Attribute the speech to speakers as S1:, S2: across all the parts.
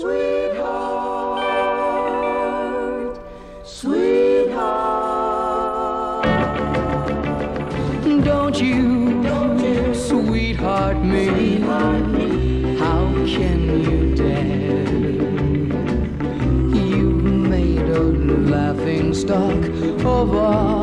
S1: Sweetheart, sweetheart,
S2: don't you, don't you sweetheart me? Sweetheart me. How can you dare? You made a laughing stock of us.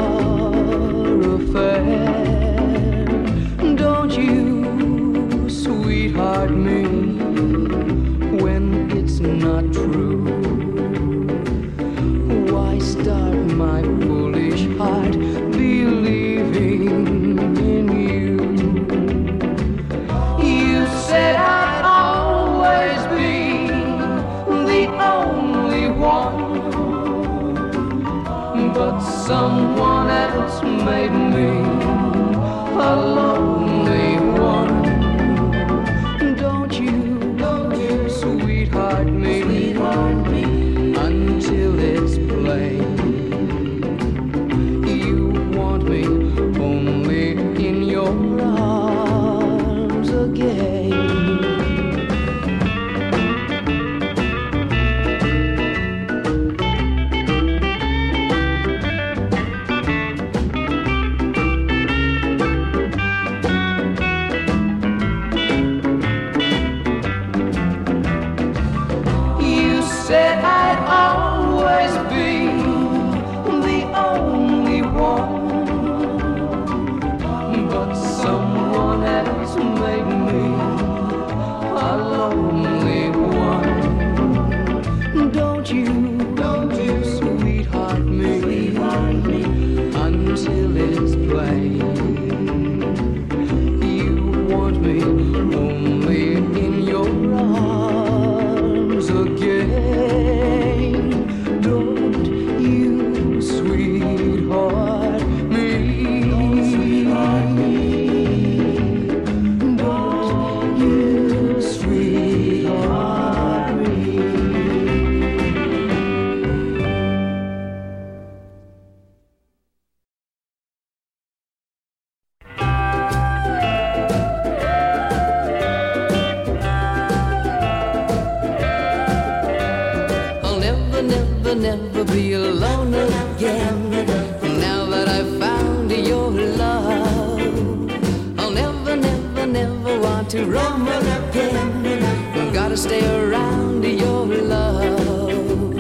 S2: stay around your love.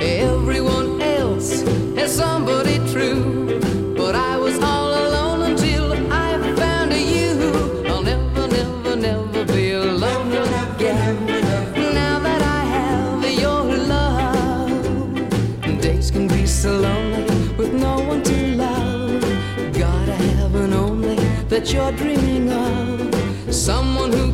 S2: Everyone else has somebody true, but I was all alone until I found you. I'll never, never, never be alone again. Now that I have your love, days can be so lonely with no one to love. Gotta have an only that you're dreaming of, someone who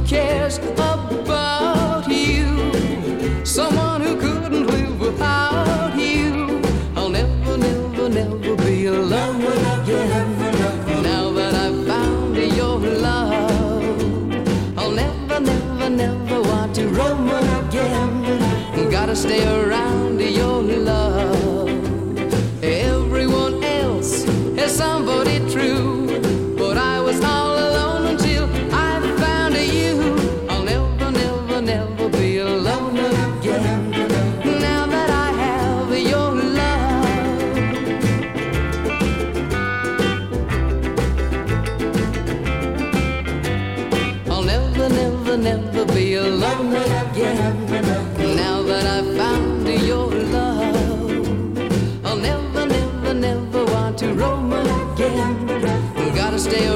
S2: gotta stay around your love. Everyone else has somebody true. to Rome again. Gotta stay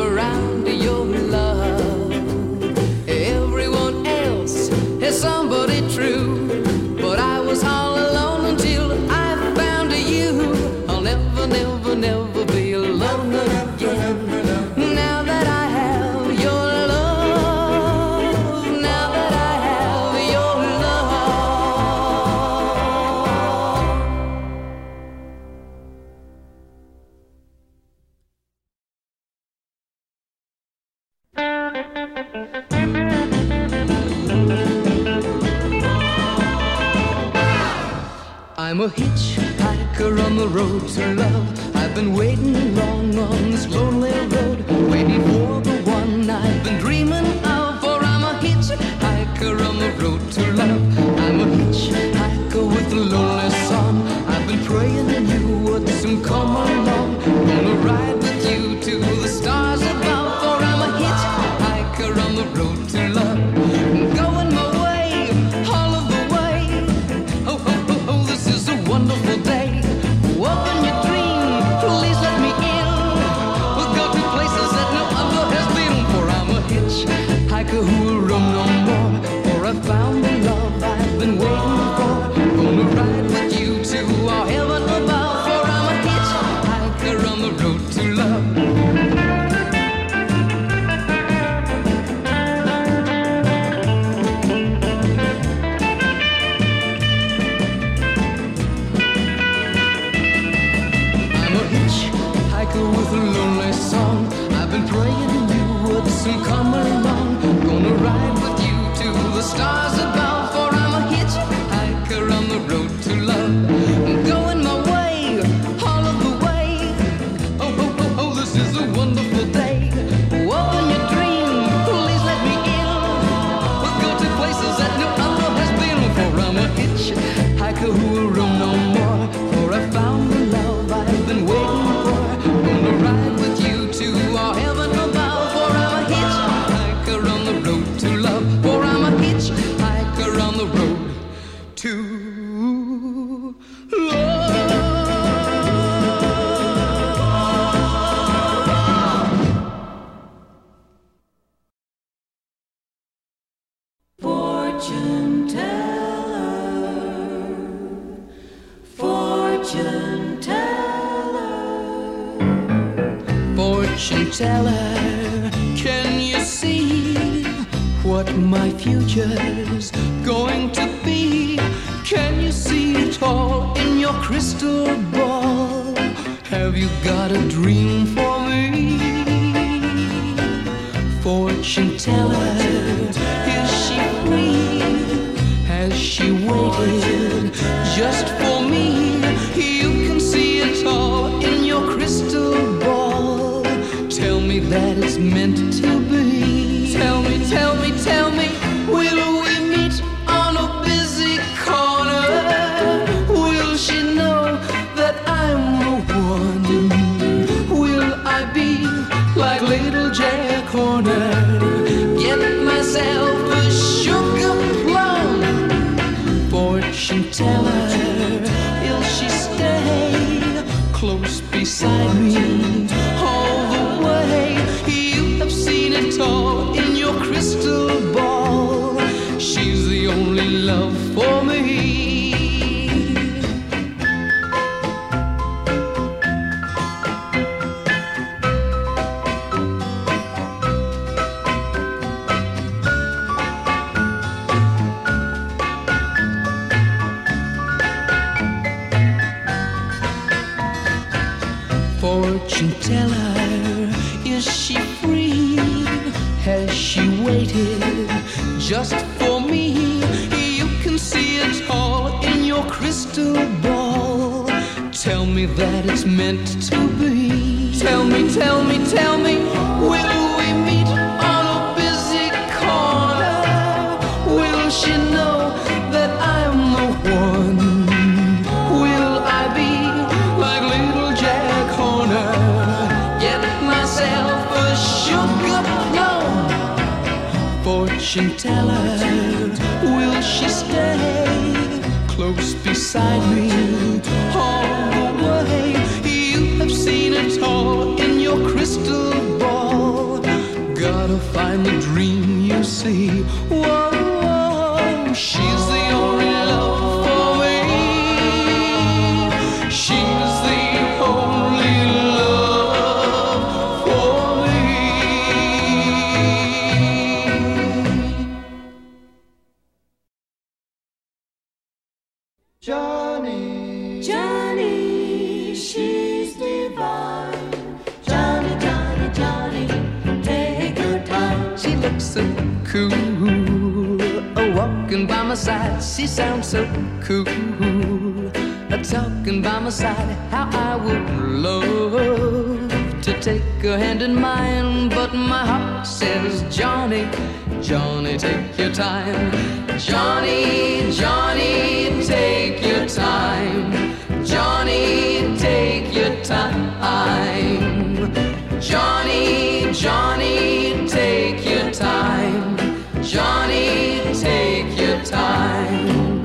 S1: Fortune teller,
S2: can you see what my future's going to be? Can you see it all in your crystal ball? Have you got a dream for me? Fortune teller, is she free? Has she waited just Fortune teller, is she free? Has she waited just for me? You can see it all in your crystal ball. Tell me that it's meant to be. Tell me, tell me, tell me, will Fortune teller, will she stay close beside me all the way? You have seen it all in your crystal ball. Gotta find the dream you see.
S1: Johnny, she's divine. Johnny, Johnny, Johnny, take your time.
S2: She looks so cool, a walking by my side. She sounds so cool, a talking by my side. How I would love to take her hand in mine, but my heart says, Johnny, Johnny, take your time. Johnny, Johnny, take your time. Johnny, take your time. Johnny, take your time.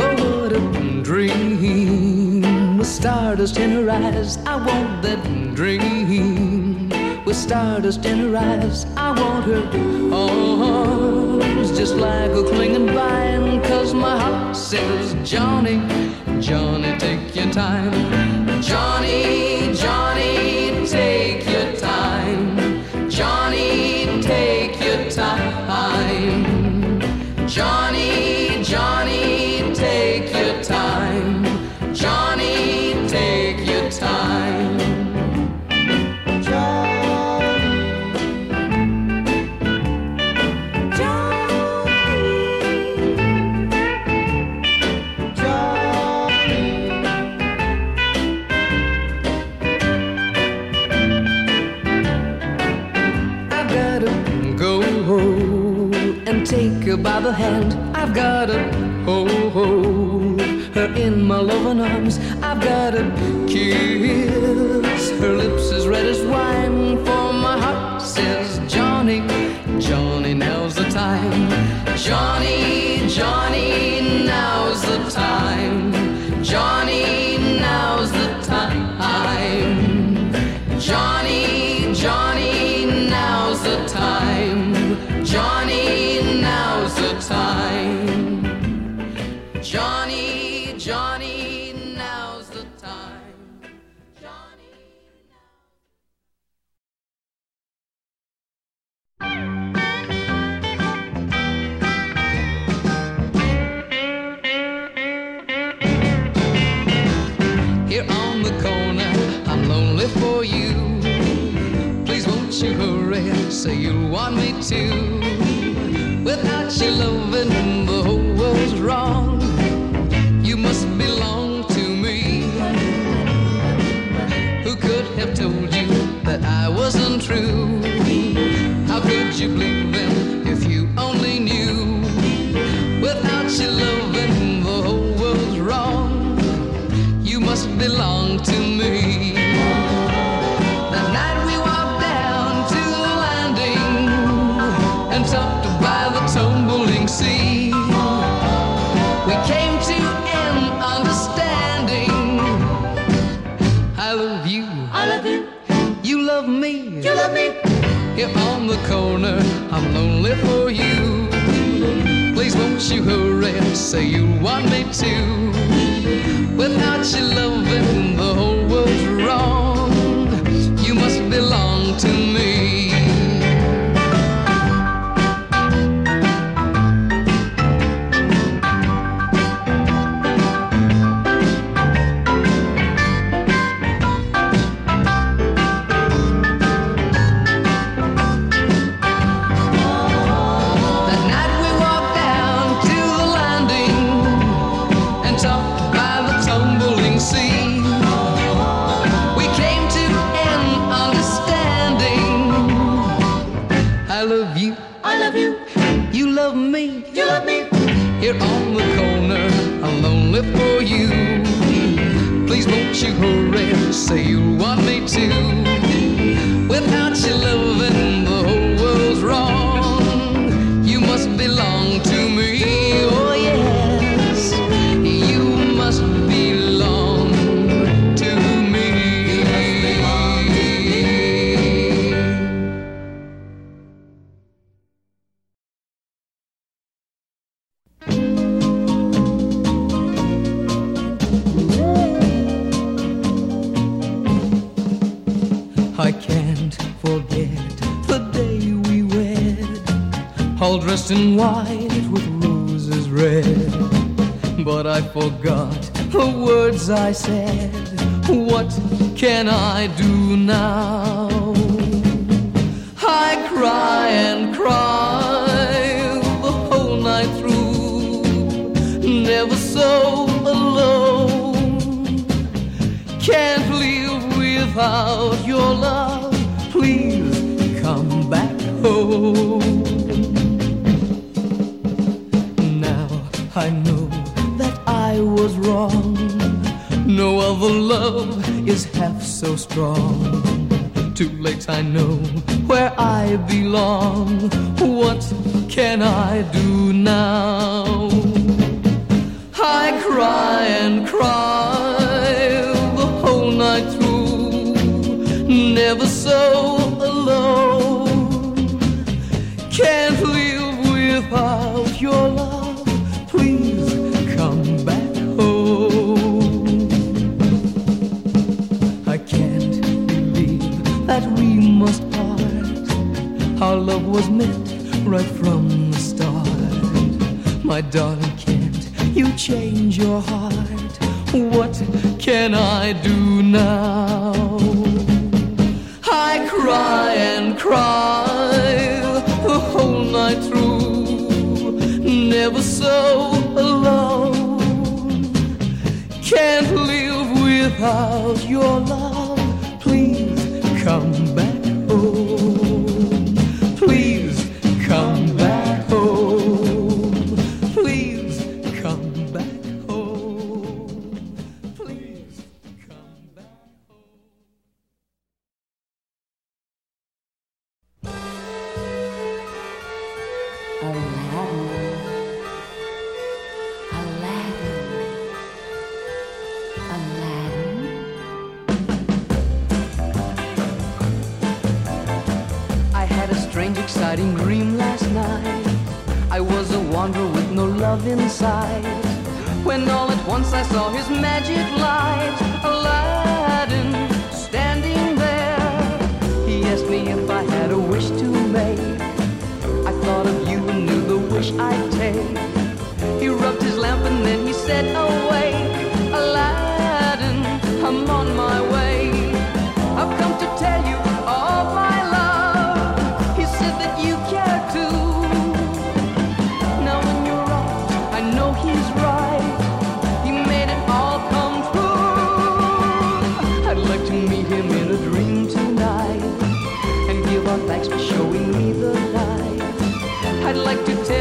S2: Oh, what a dream with stardust in her eyes. I want that dream with stardust in her eyes. I want her arms just like a clinging vine. Cause my heart says, Johnny, Johnny, take your time. Johnny, hand. I've got to hold her in my loving arms. I've got to kiss I'm lonely for you. Please won't you hurry, and say you want me to. Without your loving, love you,
S1: I love you,
S2: you love me.
S1: you love me.
S2: Here on the corner, I'm lonely for you. Please won't you hurry, say you want me to. Dressed in white with roses red. But I forgot the words I said. What can I do now? I cry and cry the whole night through, never so alone. Can't live without your love. Please come back home. I know that I was wrong. No other love is half so strong. Too late, I know where I belong. What can I do now? I cry and cry the whole night through, never so alone. Can't live without love was meant right from the start. My darling, can't you change your heart? What can I do now? I cry and cry the whole night through, never so alone. Can't live without your love. inside. When all at once I saw his magic showing me the light. I'd like to take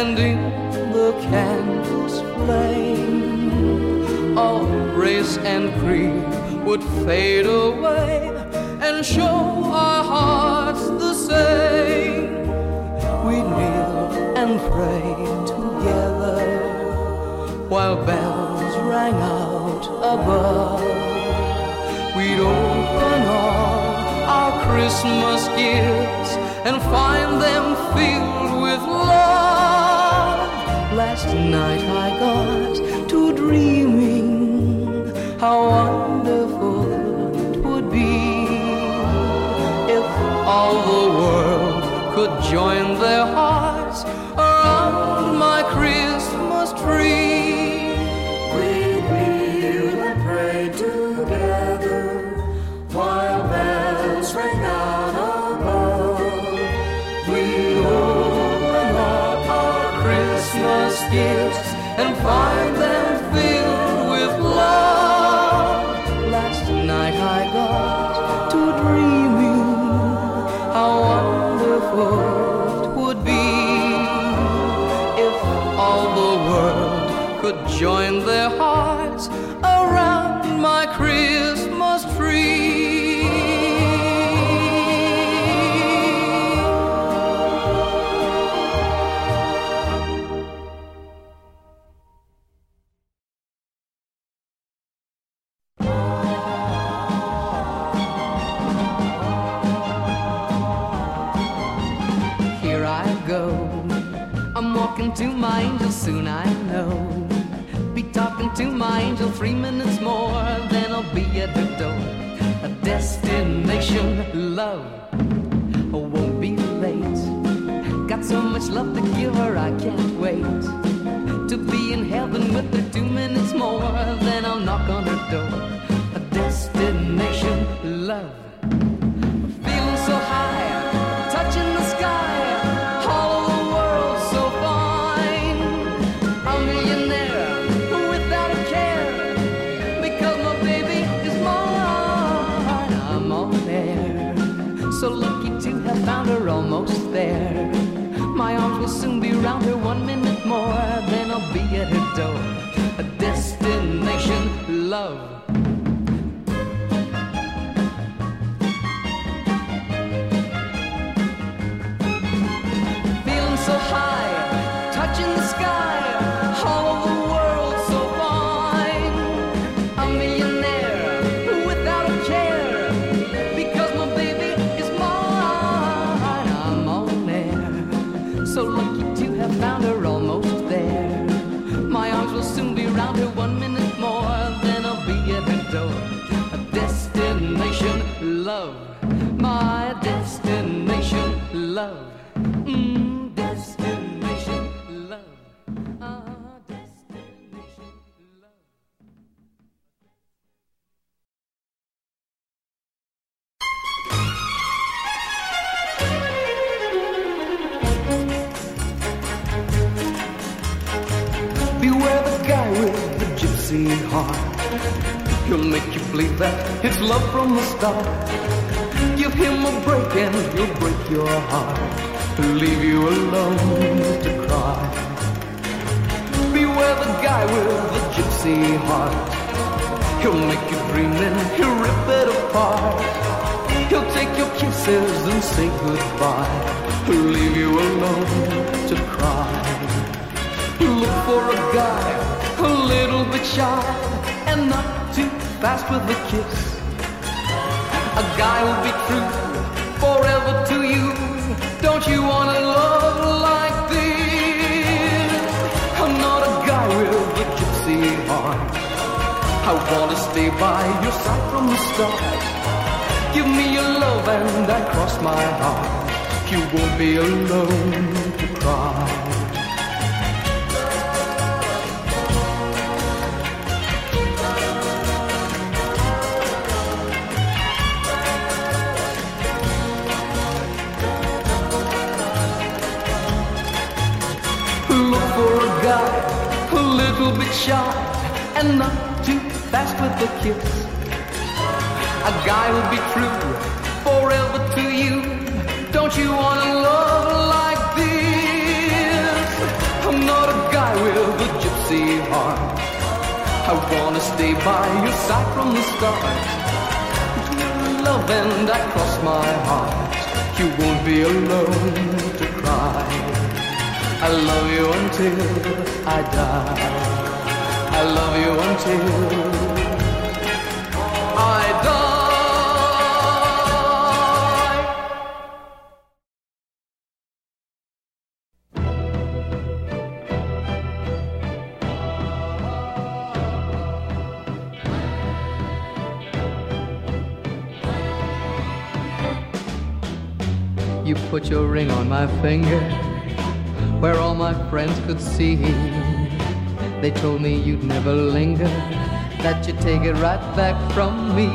S2: and in the candle's flame, all race and creed would fade away and show our hearts the same. We'd kneel and pray together while bells rang out above. We'd open all our Christmas gifts and find them filled with love. Last night I got to dreaming how wonderful it would be if all the world could join their hearts.
S1: And
S3: not too fast with a kiss. A guy who'll be true forever to you. Don't you want a love like this? I'm not a guy with a gypsy heart. I wanna stay by your side from the start. Give me your love and I cross my heart. You won't be alone to cry. A little bit shy and not too fast with the kiss. A guy who'll be true forever to you. Don't you want a love like this? I'm not a guy with a gypsy heart. I wanna stay by your side from the start. Love and I cross my heart. You won't be alone to cry. I love you until I die. I love you until I die.
S2: You put your ring on my finger where all my friends could see. They told me you'd never linger, that you'd take it right back from me.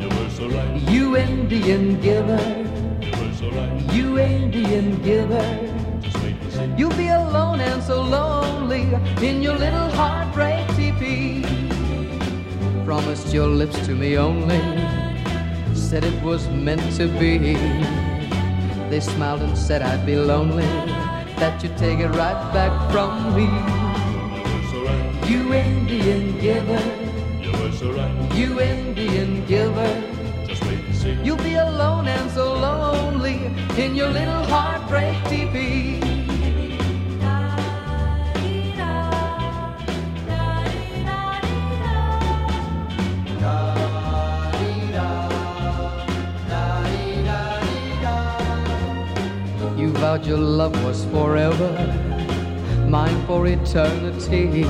S4: You were so right,
S2: You Indian giver,
S4: you were so right.
S2: you Indian giver. You'll be alone and so lonely in your little heartbreak teepee. Promised your lips to me only, said it was meant to be. They smiled and said I'd be lonely, that you'd take it right back from me.
S4: You
S2: Indian giver,
S4: you
S2: you Indian giver. You'll be alone and so lonely in your little heartbreak teepee. You vowed your love was forever, mine for eternity.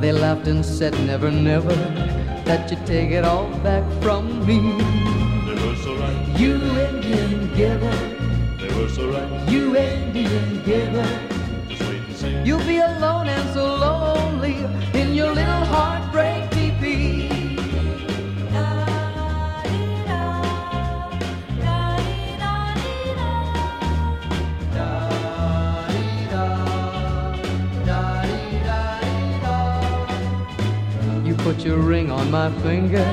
S2: They laughed and said never, never, that you'd take it all back from me.
S4: They were so right,
S2: You Indian giver,
S4: they were so right.
S2: you Indian giver.
S4: Just wait and see.
S2: You'll be alone and so lonely your ring on my finger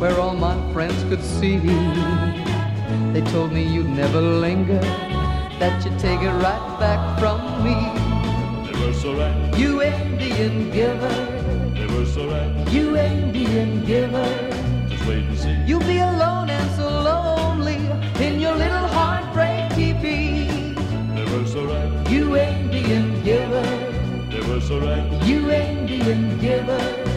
S2: where all my friends could see. They told me you'd never linger, that you'd take it right back from me.
S4: They were so right,
S2: You Indian giver,
S4: they were so right.
S2: you Indian giver.
S4: Just wait and see.
S2: You'll be alone and so lonely in your little heartbreak teepee.
S4: They were so right,
S2: You Indian giver,
S4: they were so right.
S2: you Indian giver.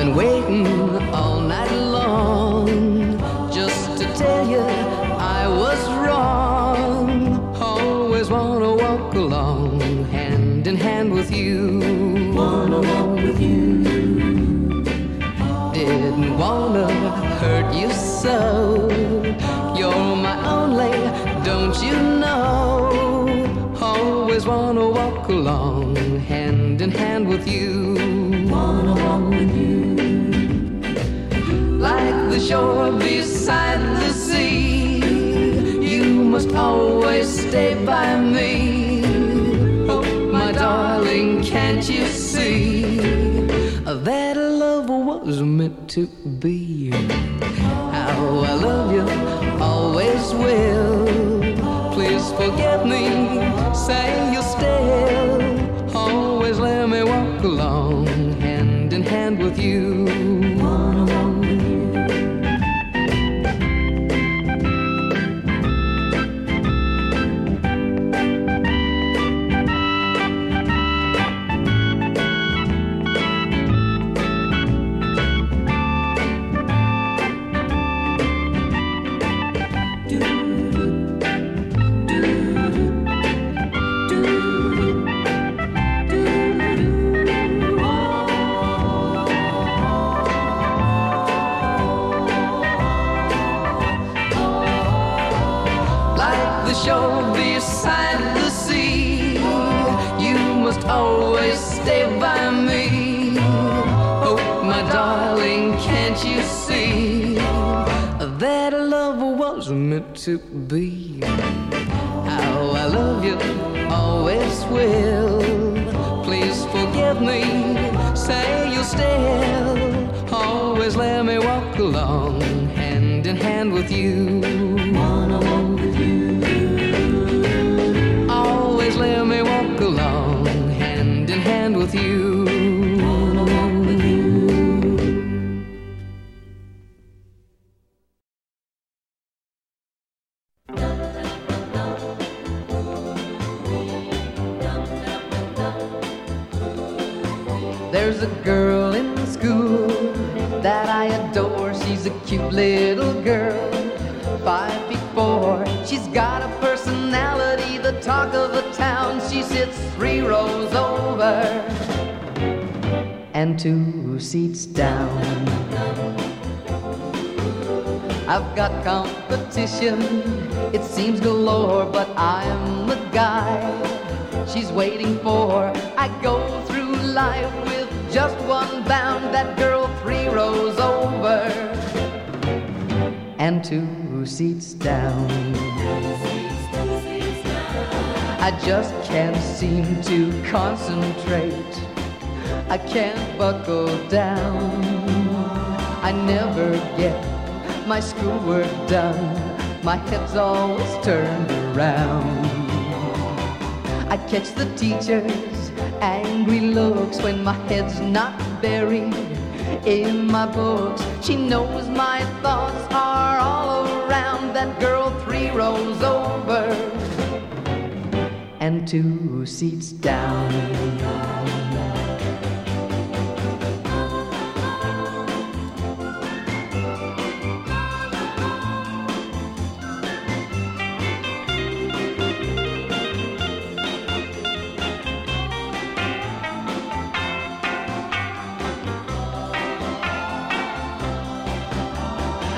S2: Been waiting all night long just to tell you I was wrong. Always wanna walk along hand in hand with you. Wanna walk with you. Didn't wanna hurt you so. You're my only, don't you know? Always wanna walk along hand in hand with shore beside the sea, you must always stay by me. Oh, my darling, can't you see that love was meant to be? How I love you, always will. Please forgive me, say was meant got a personality, the talk of the town. She sits three rows over and two seats down. I've got competition, it seems galore, but I'm the guy she's waiting for. I go through life with just one bound, that girl three rows over and two seats down. I just can't seem to concentrate. I can't buckle down. I never get my schoolwork done. My head's always turned around. I catch the teacher's angry looks when my head's not buried in my books. She knows my thoughts are all around that girl three rows over and two seats down.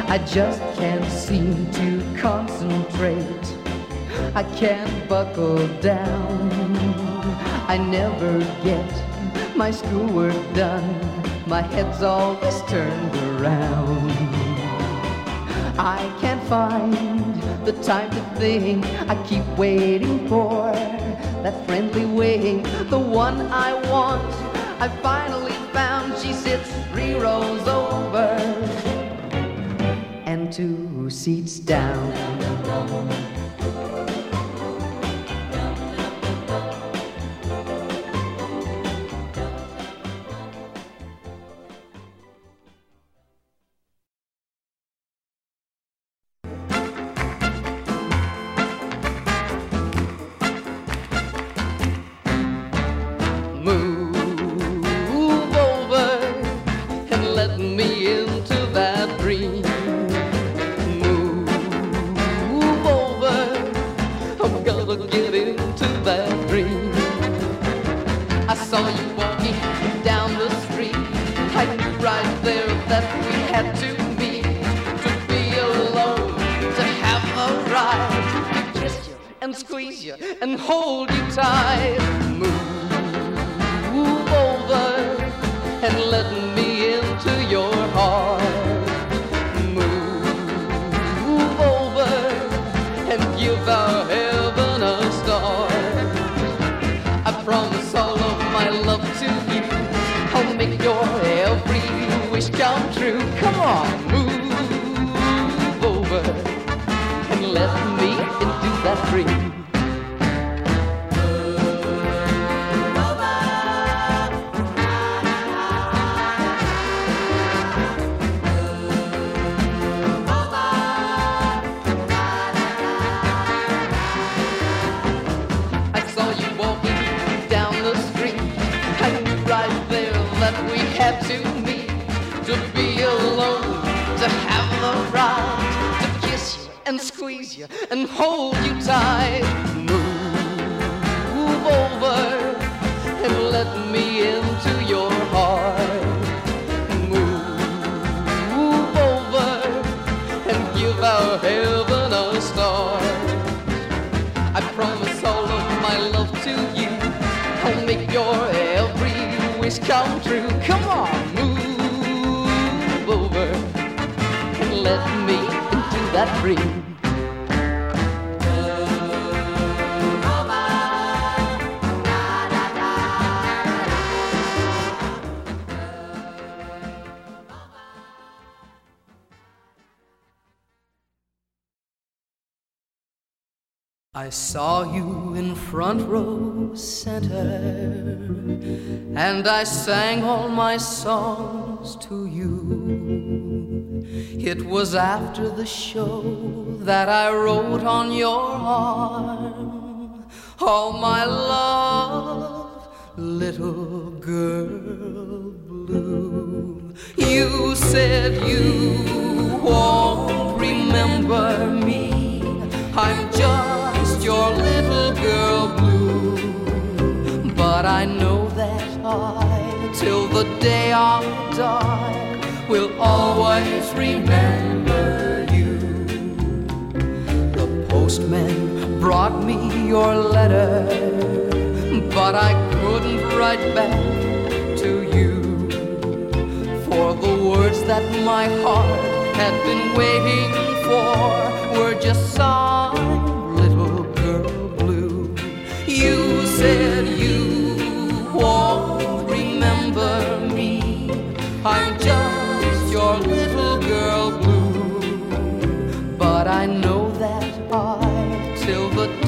S2: I just can't seem to concentrate. I can't buckle down. I never get my schoolwork done. My head's always turned around. I can't find the time to think. I keep waiting for that friendly wing, the one I want. I finally found she sits three rows over and two seats down. And squeeze you and hold you tight. Move, move over and let me and hold you tight. Move over and let me into your heart. Move over and give our heaven a start. I promise all of my love to you. I'll make your every wish come true. Come on, move over and let me into that dream. I saw you in front row center, and I sang all my songs to you. It was after the show that I wrote on your arm, all my love, little girl blue. You said you won't remember me. I'm just your little girl blue. But I know that I, till the day I die, will always remember you. The postman brought me your letter, but I couldn't write back to you. For the words that my heart had been waiting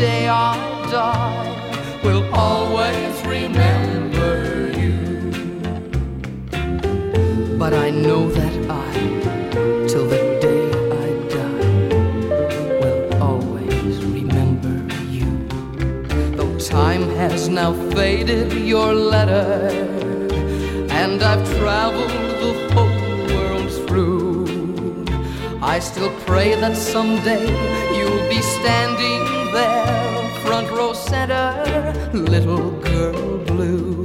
S2: day I die, will always remember you. But I know that I, till the day I die, will always remember you. Though time has now faded your letter, and I've traveled the whole world through, I still pray that someday you'll be standing front row center, little girl blue.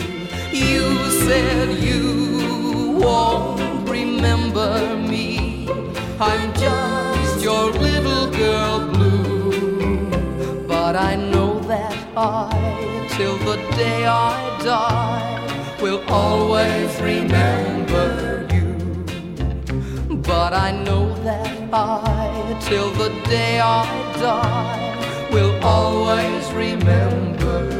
S2: You said you won't remember me. I'm just your little girl blue. But I know that I, till the day I die, will always remember you. But I know that I, till the day I die, will always remember